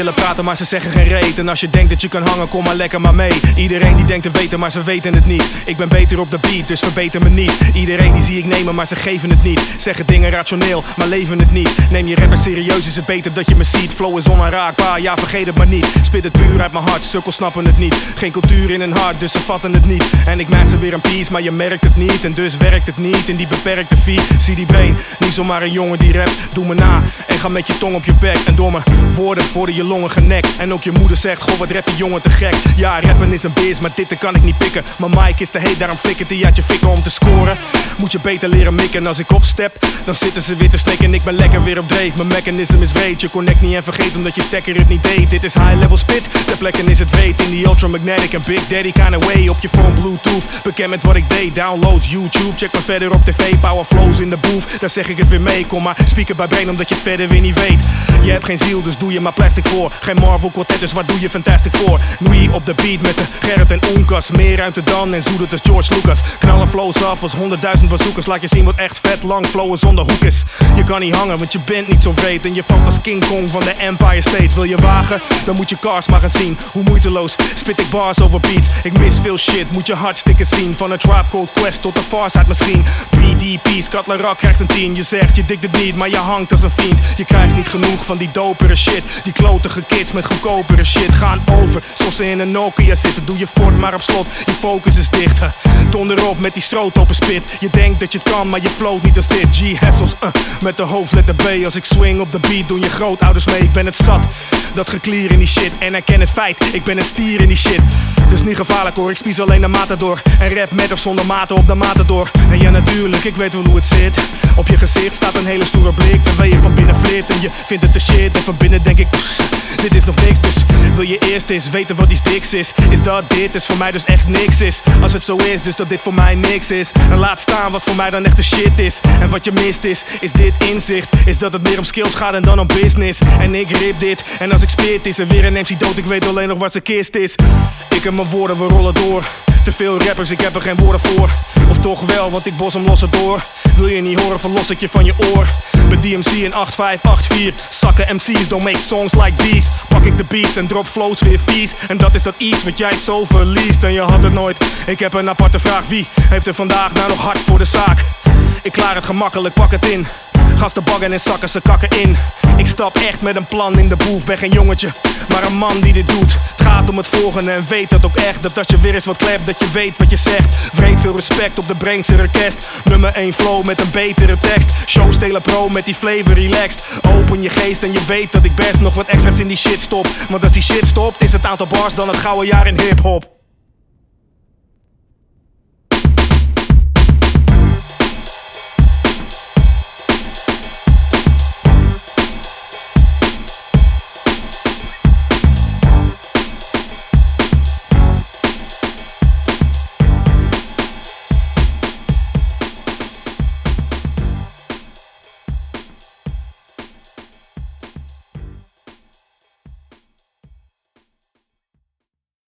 willen maar ze zeggen geen reet. En als je denkt dat je kan hangen, kom maar lekker maar mee. Iedereen die denkt te weten, maar ze weten het niet. Ik ben beter op de beat, dus verbeter me niet. Iedereen die zie ik nemen, maar ze geven het niet. Zeggen dingen rationeel, maar leven het niet. Neem je rapper serieus, is het beter dat je me ziet. Flow is onaanraakbaar, ja vergeet het maar niet. Spit het puur uit mijn hart, sukkels snappen het niet. Geen cultuur in hun hart, dus ze vatten het niet. En ik maak ze weer een piece, maar je merkt het niet. En dus werkt het niet in die beperkte feed. Zie die brain, niet zomaar een jongen die rapt. Doe me na en ga met je tong op je bek. En door mijn woorden worden je longen En ook je moeder zegt, goh wat rap die jongen te gek. Ja, rappen is een beest, maar dit kan ik niet pikken. Mijn mic is te heet, daarom flikkert hij uit je fikken om te scoren. Moet je beter leren mikken. En als ik opstep, dan zitten ze weer te steken. En ik ben lekker weer op dreef. Mijn mechanism is weet. Je connect niet en vergeet omdat je stekker het niet deed. Dit is high level spit, de plekken is het weet. In die ultramagnetic en big daddy kind of way. Op je phone bluetooth, bekend met wat ik deed. Downloads YouTube, check maar verder op tv. Power flows in de booth, daar zeg ik het weer mee. Kom maar, speaker bij brain omdat je het verder weer niet weet. Je hebt geen ziel, dus doe je maar plastic voor. Geen Marvel quartet, dus wat doe je fantastic voor? Nui op de beat met de Gerrit en Oenkas. Meer ruimte dan en zoet als George Lucas. Knallen flows af als honderdduizend bezoekers. Laat je zien wat echt vet lang flowen zonder hoek is. Je kan niet hangen, want je bent niet zo vreed. En je valt als King Kong van de Empire State. Wil je wagen? Dan moet je cars maar gaan zien. Hoe moeiteloos spit ik bars over beats. Ik mis veel shit, moet je hartstikke zien. Van een Trap Code Quest tot de Farside misschien. PDP's, Cutler krijgt een 10. Je zegt je dikt het niet, maar je hangt als een vriend. Je krijgt niet genoeg van die dopere shit. Die klotige kids met goedkopere shit gaan over. Zoals ze in een Nokia zitten, doe je fort maar op slot. Je focus is dicht. Donder op met die stroot op een spit. Je denkt dat je het kan, maar je float niet als dit. G-hassels, uh, met de hoofdletter B. Als ik swing op de beat, doen je grootouders mee. Ik ben het zat, dat geklier in die shit. En erken het feit, ik ben een stier in die shit. Dus niet gevaarlijk hoor, ik spies alleen de matador. En rap met of zonder maten op de matador. En ja, natuurlijk, ik weet wel hoe het zit. Op je gezicht staat een hele stoere blik. Terwijl je van binnen flirt en je vindt het de shit. En van binnen denk ik, dit is nog niks. Dus wil je eerst eens weten wat iets diks is? Is dat dit? Is voor mij dus echt niks is. Als het zo is, dus dat dit voor mij niks is. En laat staan wat voor mij dan echt de shit is. En wat je mist is, is dit inzicht. Is dat het meer om skills gaat en dan om business. En ik rip dit. En als ik spit is er weer een MC dood. Ik weet alleen nog waar zijn kist is. Ik en mijn woorden, we rollen door. Te veel rappers, ik heb er geen woorden voor. Of toch wel, want ik bos hem los door. Wil je niet horen, verlos ik je van je oor. Bij DMC in 8584. Zakken MC's, don't make songs like these. Pak ik de beats en drop flows weer vies. En dat is dat iets wat jij zo verliest. En je had het nooit. Ik heb een aparte vraag. Wie heeft er vandaag nou nog hard voor de zaak? Ik klaar het gemakkelijk, pak het in. Gasten baggen en zakken, ze kakken in. Ik stap echt met een plan in de boef. Ben geen jongetje, maar een man die dit doet. Het gaat om het volgende en weet dat ook echt. Dat als je weer eens wat klept, dat je weet wat je zegt. Vreemd veel respect op de Brainse orkest. Nummer 1 flow met een betere tekst. Show stelen pro met die flavor relaxed. Open je geest en je weet dat ik best nog wat extra's in die shit stop. Want als die shit stopt, is het aantal bars dan het gouden jaar in hip-hop.